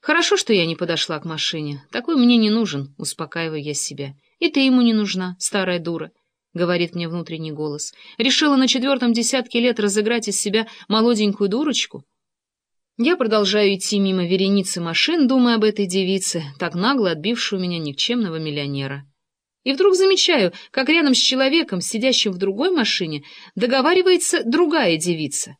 Хорошо, что я не подошла к машине. Такой мне не нужен, успокаиваю я себя. И ты ему не нужна, старая дура, — говорит мне внутренний голос. Решила на четвертом десятке лет разыграть из себя молоденькую дурочку? Я продолжаю идти мимо вереницы машин, думая об этой девице, так нагло у меня никчемного миллионера. И вдруг замечаю, как рядом с человеком, сидящим в другой машине, договаривается другая девица.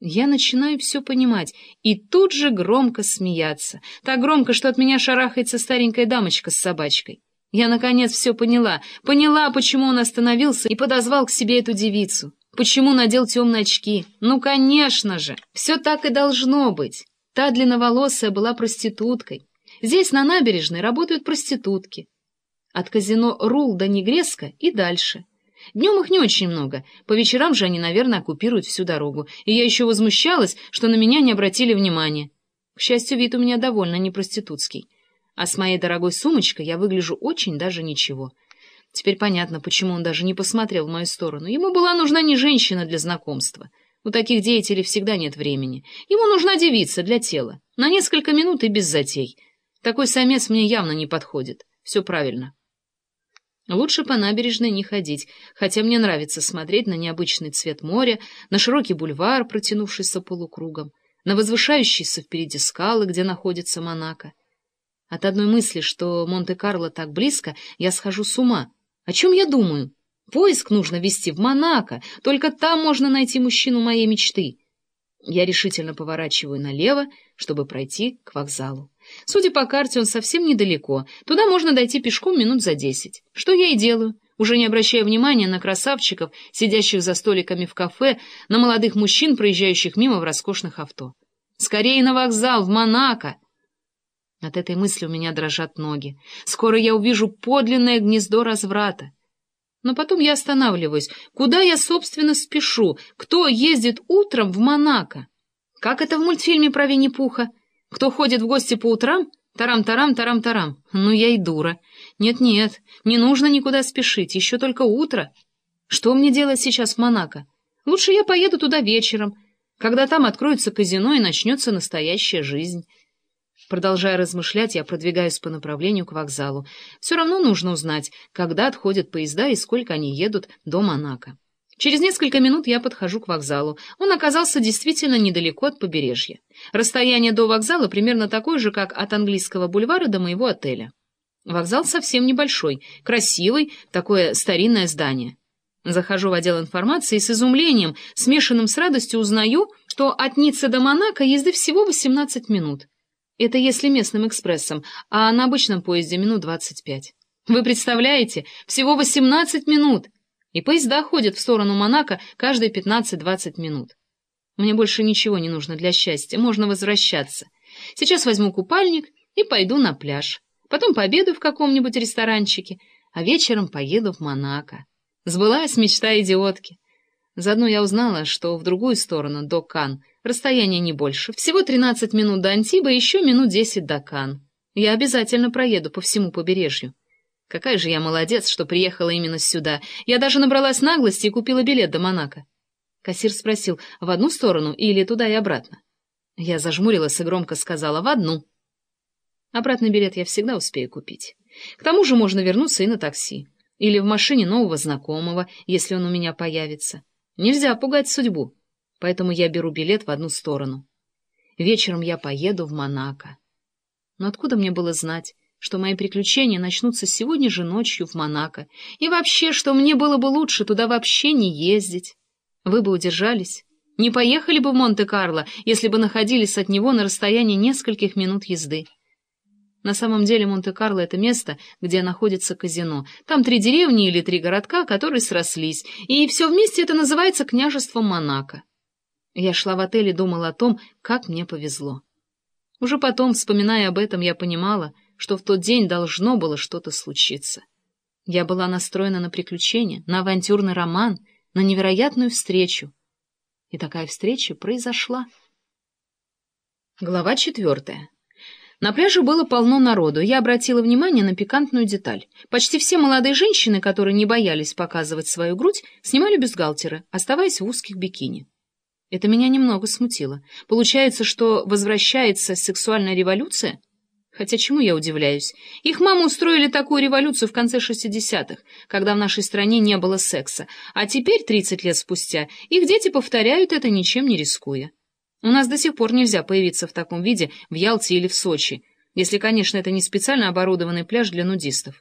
Я начинаю все понимать и тут же громко смеяться. Так громко, что от меня шарахается старенькая дамочка с собачкой. Я, наконец, все поняла. Поняла, почему он остановился и подозвал к себе эту девицу. Почему надел темные очки. Ну, конечно же, все так и должно быть. Та длинноволосая была проституткой. Здесь, на набережной, работают проститутки. От казино Рул до Негреска и дальше. Днем их не очень много, по вечерам же они, наверное, оккупируют всю дорогу, и я еще возмущалась, что на меня не обратили внимания. К счастью, вид у меня довольно не проститутский. А с моей дорогой сумочкой я выгляжу очень даже ничего. Теперь понятно, почему он даже не посмотрел в мою сторону. Ему была нужна не женщина для знакомства. У таких деятелей всегда нет времени. Ему нужна девица для тела. На несколько минут и без затей. Такой самец мне явно не подходит. Все правильно. Лучше по набережной не ходить, хотя мне нравится смотреть на необычный цвет моря, на широкий бульвар, протянувшийся полукругом, на возвышающиеся впереди скалы, где находится Монако. От одной мысли, что Монте-Карло так близко, я схожу с ума. О чем я думаю? Поиск нужно вести в Монако, только там можно найти мужчину моей мечты. Я решительно поворачиваю налево, чтобы пройти к вокзалу. Судя по карте, он совсем недалеко. Туда можно дойти пешком минут за десять. Что я и делаю, уже не обращая внимания на красавчиков, сидящих за столиками в кафе, на молодых мужчин, проезжающих мимо в роскошных авто. Скорее на вокзал, в Монако! От этой мысли у меня дрожат ноги. Скоро я увижу подлинное гнездо разврата. Но потом я останавливаюсь. Куда я, собственно, спешу? Кто ездит утром в Монако? Как это в мультфильме про Винни-Пуха? Кто ходит в гости по утрам? Тарам-тарам, тарам-тарам. Ну, я и дура. Нет-нет, не нужно никуда спешить, еще только утро. Что мне делать сейчас в Монако? Лучше я поеду туда вечером, когда там откроется казино и начнется настоящая жизнь. Продолжая размышлять, я продвигаюсь по направлению к вокзалу. Все равно нужно узнать, когда отходят поезда и сколько они едут до Монако. Через несколько минут я подхожу к вокзалу. Он оказался действительно недалеко от побережья. Расстояние до вокзала примерно такое же, как от английского бульвара до моего отеля. Вокзал совсем небольшой, красивый, такое старинное здание. Захожу в отдел информации и с изумлением, смешанным с радостью, узнаю, что от Ниццы до Монако езды всего 18 минут. Это если местным экспрессом, а на обычном поезде минут 25. Вы представляете? Всего 18 минут! И поезда ходят в сторону Монако каждые 15-20 минут. Мне больше ничего не нужно для счастья, можно возвращаться. Сейчас возьму купальник и пойду на пляж. Потом пообедаю в каком-нибудь ресторанчике, а вечером поеду в Монако. Сбылась мечта идиотки. Заодно я узнала, что в другую сторону, до Кан, расстояние не больше. Всего 13 минут до Антиба, еще минут 10 до Кан. Я обязательно проеду по всему побережью. Какая же я молодец, что приехала именно сюда. Я даже набралась наглости и купила билет до Монако. Кассир спросил, в одну сторону или туда и обратно? Я зажмурилась и громко сказала, в одну. Обратный билет я всегда успею купить. К тому же можно вернуться и на такси. Или в машине нового знакомого, если он у меня появится. Нельзя пугать судьбу. Поэтому я беру билет в одну сторону. Вечером я поеду в Монако. Но откуда мне было знать, что мои приключения начнутся сегодня же ночью в Монако, и вообще, что мне было бы лучше туда вообще не ездить. Вы бы удержались, не поехали бы в Монте-Карло, если бы находились от него на расстоянии нескольких минут езды. На самом деле Монте-Карло — это место, где находится казино. Там три деревни или три городка, которые срослись, и все вместе это называется княжеством Монако. Я шла в отель и думала о том, как мне повезло. Уже потом, вспоминая об этом, я понимала — что в тот день должно было что-то случиться. Я была настроена на приключения, на авантюрный роман, на невероятную встречу. И такая встреча произошла. Глава четвертая. На пляже было полно народу, я обратила внимание на пикантную деталь. Почти все молодые женщины, которые не боялись показывать свою грудь, снимали бюстгальтеры, оставаясь в узких бикини. Это меня немного смутило. Получается, что возвращается сексуальная революция? Хотя чему я удивляюсь? Их мамы устроили такую революцию в конце 60-х, когда в нашей стране не было секса, а теперь, 30 лет спустя, их дети повторяют это, ничем не рискуя. У нас до сих пор нельзя появиться в таком виде в Ялте или в Сочи, если, конечно, это не специально оборудованный пляж для нудистов.